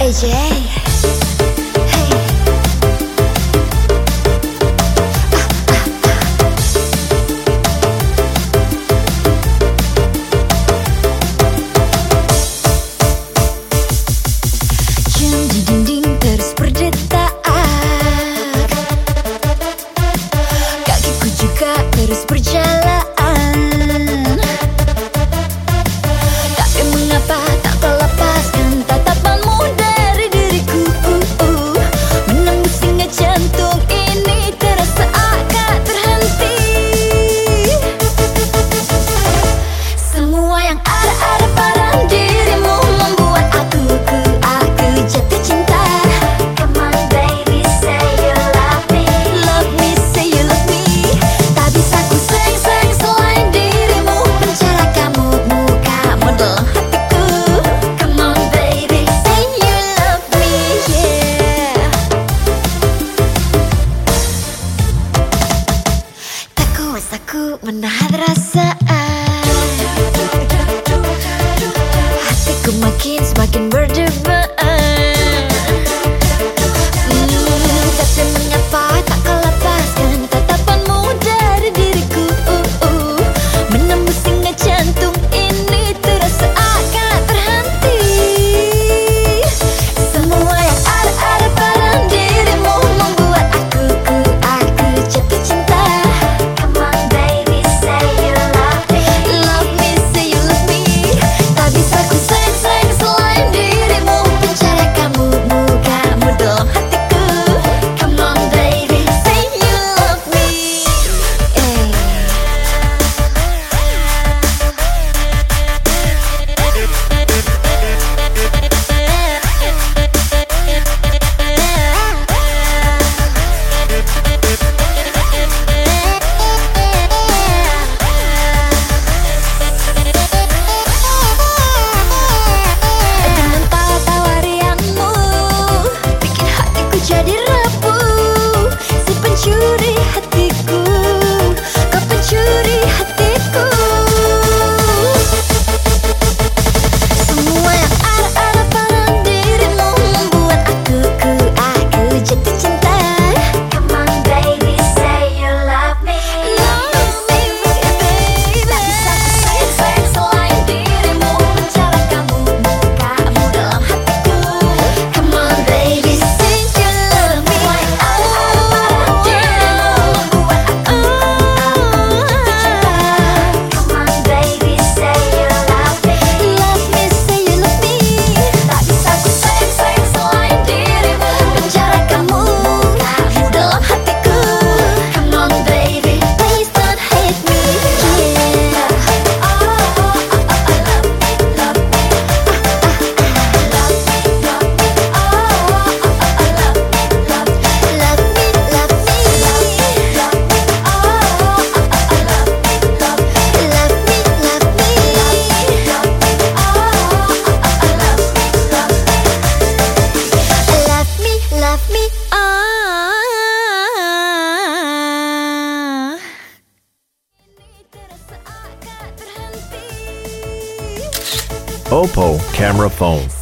AJ Hatiku makin semakin berdebar Oppo camera phone.